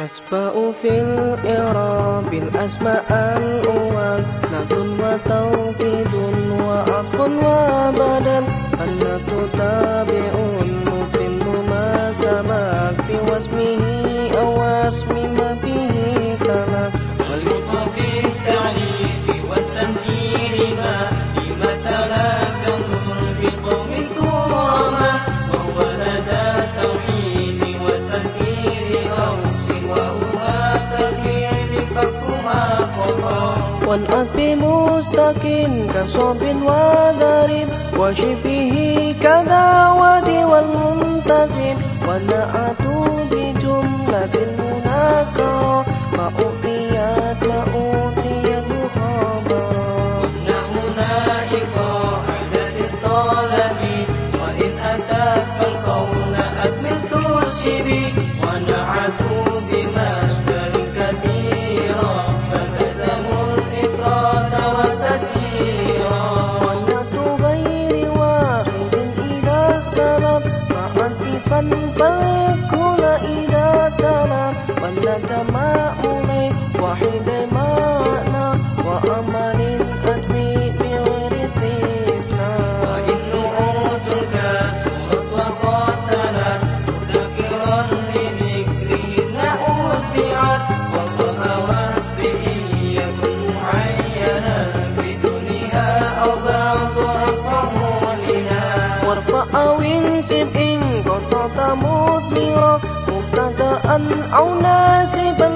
نتبع في الإعراب الأسماء الأول نقل وتوكيد وعطف وبدل النت تابع متم ما سبق بواسمه أو اسم ما فيه تلف واللطف في التعريف والتمكين ما والأرض بمستقيم كصعب وضريب وشبه كداود والمنتسب والنعت بجملة المنتسب تماؤمي وحيد معنى وأمل أدمي بغير استثناء. وإن نعوتك سرت وقاتلت مذكرا لذكرهن أتبعت وطهرت به يكن معينا بدونها أو بعضها قرونها وارفع وانسب إن كنت مطلقا أم أو ناسبا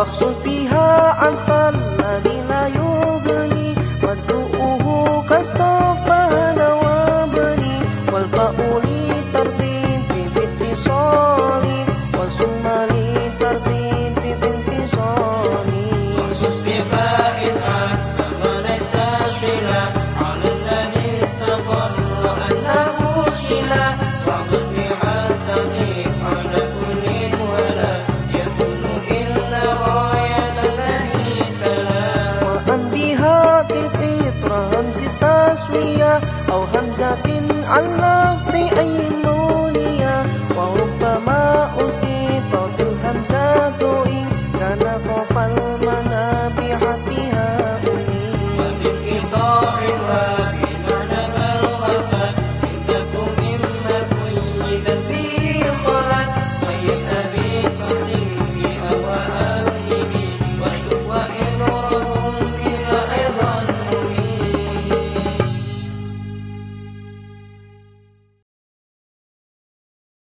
مخزون فيها عن قلب بهمزة تسوية أو همزة على في أي موضع